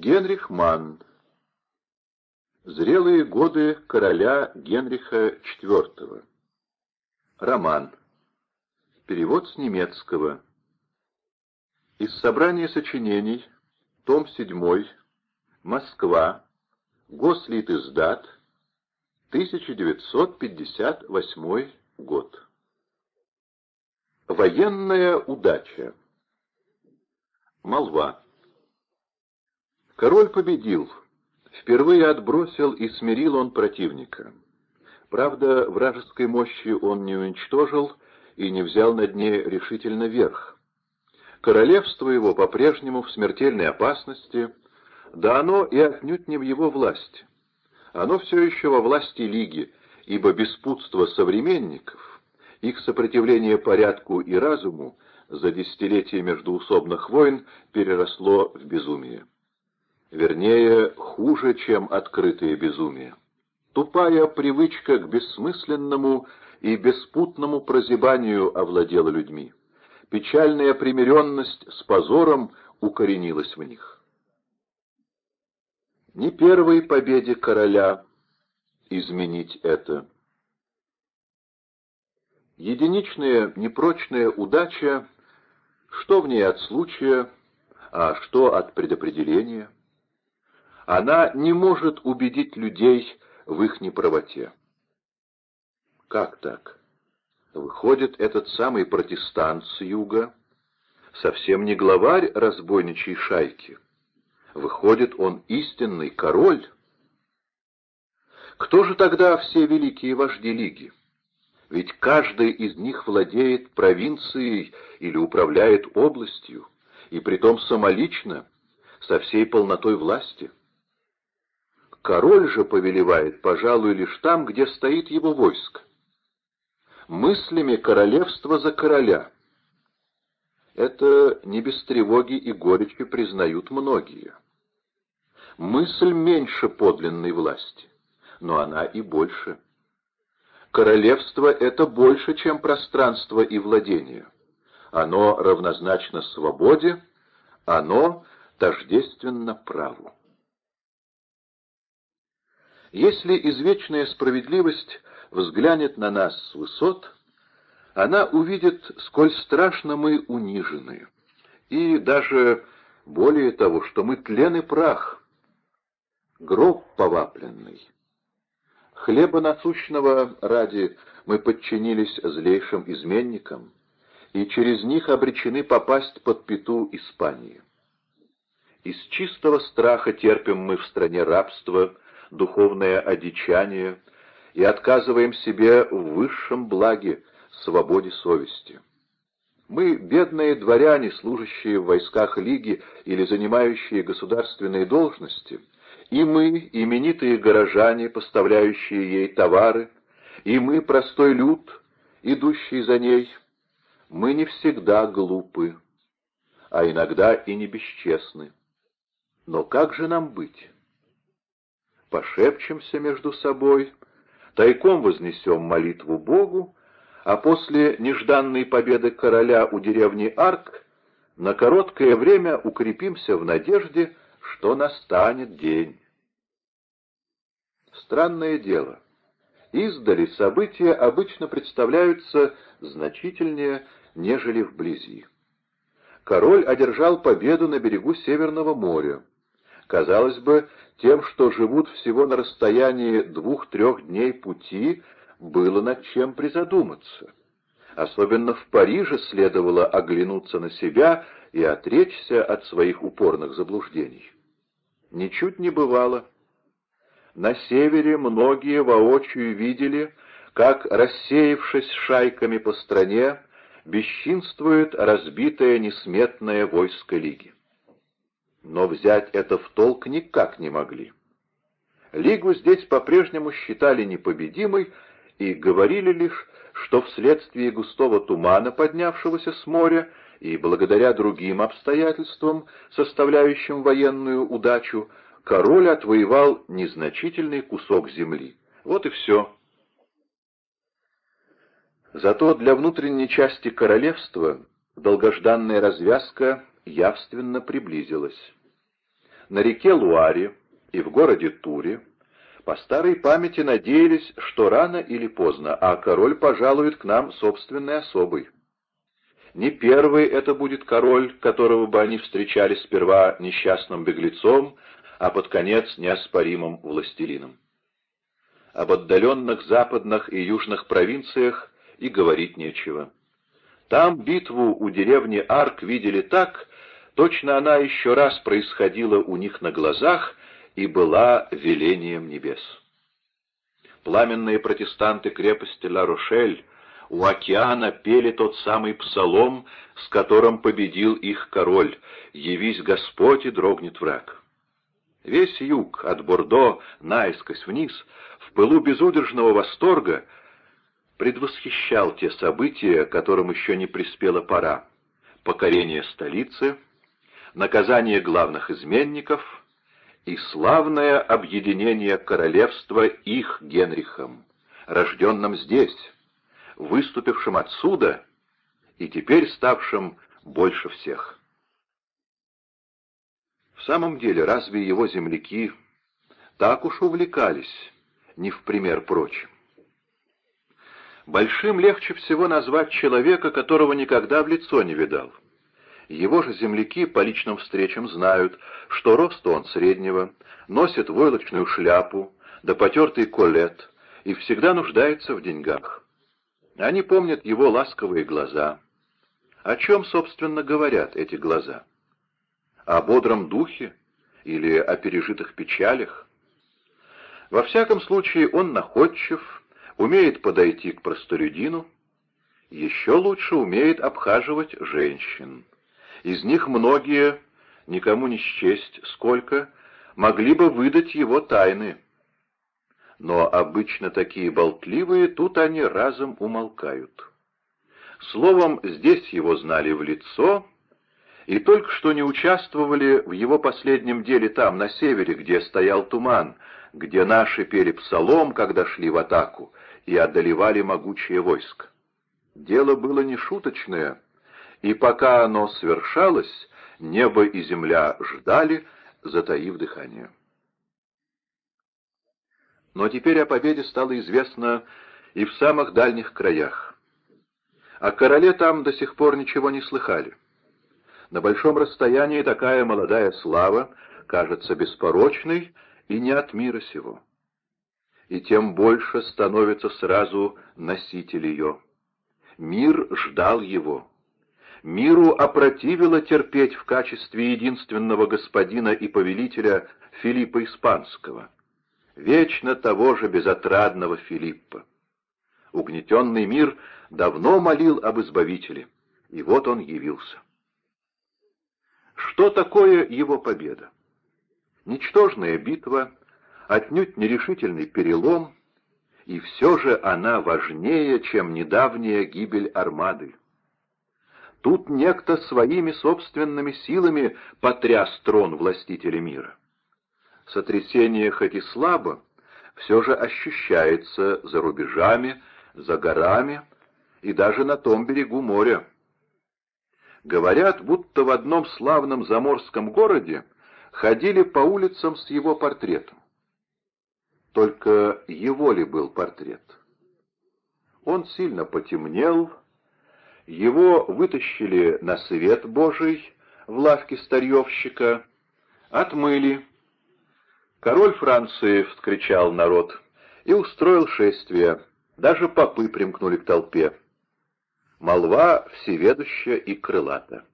Генрих Манн. Зрелые годы короля Генриха IV. Роман. Перевод с немецкого. Из собрания сочинений. Том 7. Москва. Гослит издат. 1958 год. Военная удача. Молва. Король победил. Впервые отбросил и смирил он противника. Правда, вражеской мощи он не уничтожил и не взял над ней решительно верх. Королевство его по-прежнему в смертельной опасности, да оно и отнюдь не в его власти. Оно все еще во власти Лиги, ибо беспутство современников, их сопротивление порядку и разуму за десятилетия междуусобных войн переросло в безумие вернее, хуже, чем открытое безумие. Тупая привычка к бессмысленному и беспутному прозябанию овладела людьми. Печальная примиренность с позором укоренилась в них. Не первой победе короля изменить это. Единичная непрочная удача, что в ней от случая, а что от предопределения – она не может убедить людей в их неправоте. Как так? Выходит, этот самый протестант с юга совсем не главарь разбойничьей шайки. Выходит, он истинный король. Кто же тогда все великие вожди Лиги? Ведь каждый из них владеет провинцией или управляет областью, и притом самолично, со всей полнотой власти. Король же повелевает, пожалуй, лишь там, где стоит его войско. Мыслями королевства за короля. Это не без тревоги и горечи признают многие. Мысль меньше подлинной власти, но она и больше. Королевство — это больше, чем пространство и владение. Оно равнозначно свободе, оно тождественно праву. Если извечная справедливость взглянет на нас с высот, она увидит, сколь страшно мы унижены, и даже более того, что мы тлен и прах, гроб повапленный. Хлеба насущного ради мы подчинились злейшим изменникам, и через них обречены попасть под пету Испании. Из чистого страха терпим мы в стране рабства — духовное одичание и отказываем себе в высшем благе, свободе совести. Мы, бедные дворяне, служащие в войсках Лиги или занимающие государственные должности, и мы, именитые горожане, поставляющие ей товары, и мы, простой люд, идущий за ней, мы не всегда глупы, а иногда и не бесчестны. Но как же нам быть? Пошепчемся между собой, тайком вознесем молитву Богу, а после нежданной победы короля у деревни Арк на короткое время укрепимся в надежде, что настанет день. Странное дело. Издали события обычно представляются значительнее, нежели вблизи. Король одержал победу на берегу Северного моря. Казалось бы, тем, что живут всего на расстоянии двух-трех дней пути, было над чем призадуматься. Особенно в Париже следовало оглянуться на себя и отречься от своих упорных заблуждений. Ничуть не бывало. На севере многие воочию видели, как, рассеявшись шайками по стране, бесчинствует разбитое несметное войско Лиги но взять это в толк никак не могли. Лигу здесь по-прежнему считали непобедимой и говорили лишь, что вследствие густого тумана, поднявшегося с моря, и благодаря другим обстоятельствам, составляющим военную удачу, король отвоевал незначительный кусок земли. Вот и все. Зато для внутренней части королевства долгожданная развязка явственно приблизилась. на реке Луаре и в городе Туре по старой памяти надеялись, что рано или поздно, а король пожалует к нам собственной особой. Не первый это будет король, которого бы они встречали сперва несчастным беглецом, а под конец неоспоримым властелином. Об отдаленных западных и южных провинциях и говорить нечего. Там битву у деревни Арк видели так, точно она еще раз происходила у них на глазах и была велением небес. Пламенные протестанты крепости Ла-Рошель у океана пели тот самый псалом, с которым победил их король «Явись Господь и дрогнет враг». Весь юг, от Бордо наискось вниз, в пылу безудержного восторга, предвосхищал те события, которым еще не приспела пора. Покорение столицы, наказание главных изменников и славное объединение королевства их Генрихом, рожденным здесь, выступившим отсюда и теперь ставшим больше всех. В самом деле, разве его земляки так уж увлекались, не в пример прочим? Большим легче всего назвать человека, которого никогда в лицо не видал. Его же земляки по личным встречам знают, что рост он среднего, носит войлочную шляпу, да потертый колет, и всегда нуждается в деньгах. Они помнят его ласковые глаза. О чем, собственно, говорят эти глаза? О бодром духе или о пережитых печалях? Во всяком случае, он находчив, умеет подойти к простолюдину, еще лучше умеет обхаживать женщин. Из них многие, никому не счесть сколько, могли бы выдать его тайны но обычно такие болтливые, тут они разом умолкают. Словом, здесь его знали в лицо, и только что не участвовали в его последнем деле там, на севере, где стоял туман, где наши пели псалом, когда шли в атаку, и одолевали могучее войско. Дело было не шуточное, и пока оно свершалось, небо и земля ждали, затаив дыхание. Но теперь о победе стало известно и в самых дальних краях. О короле там до сих пор ничего не слыхали. На большом расстоянии такая молодая слава кажется беспорочной и не от мира сего. И тем больше становится сразу носитель ее. Мир ждал его. Миру опротивило терпеть в качестве единственного господина и повелителя Филиппа Испанского вечно того же безотрадного Филиппа. Угнетенный мир давно молил об Избавителе, и вот он явился. Что такое его победа? Ничтожная битва, отнюдь нерешительный перелом, и все же она важнее, чем недавняя гибель армады. Тут некто своими собственными силами потряс трон властителя мира. Сотрясение хоть и слабо, все же ощущается за рубежами, за горами и даже на том берегу моря. Говорят, будто в одном славном заморском городе ходили по улицам с его портретом. Только его ли был портрет? Он сильно потемнел, его вытащили на свет Божий в лавке старьевщика, отмыли, Король Франции, — вскричал народ, — и устроил шествие. Даже попы примкнули к толпе. Молва всеведуща и крылата.